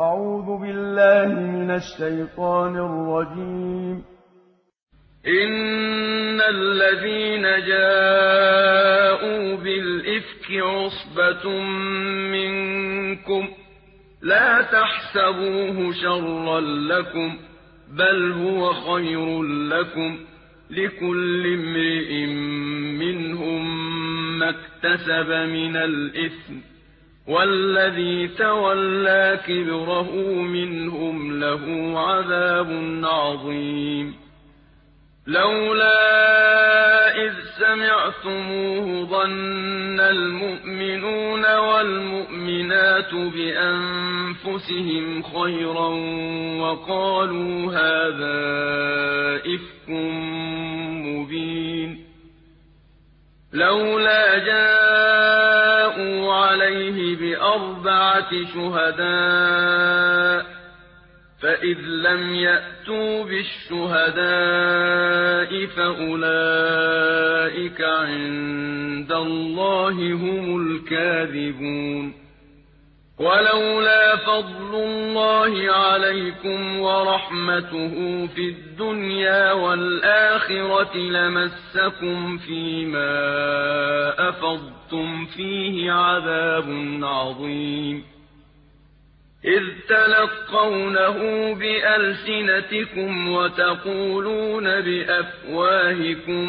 أعوذ بالله من الشيطان الرجيم. إن الذين جاءوا بالإفك عصبة منكم لا تحسبوه شرا لكم بل هو خير لكم. لكل امرئ منهم ما اكتسب من الإثم. والذي تولى كبره منهم له عذاب عظيم. لولا إذ سمعتموه ظن المؤمنون والمؤمنات بأنفسهم خيرا وقالوا هذا إفك مبين. لولا جاءوا عليه بأربعة شهداء فإذ لم يأتوا بالشهداء فأولئك عند الله هم الكاذبون. ولولا فضل الله عليكم ورحمته في الدنيا والآخرة لمسكم فيما أفضتم فيه عذاب عظيم. إذ تلقونه بألسنتكم وتقولون بأفواهكم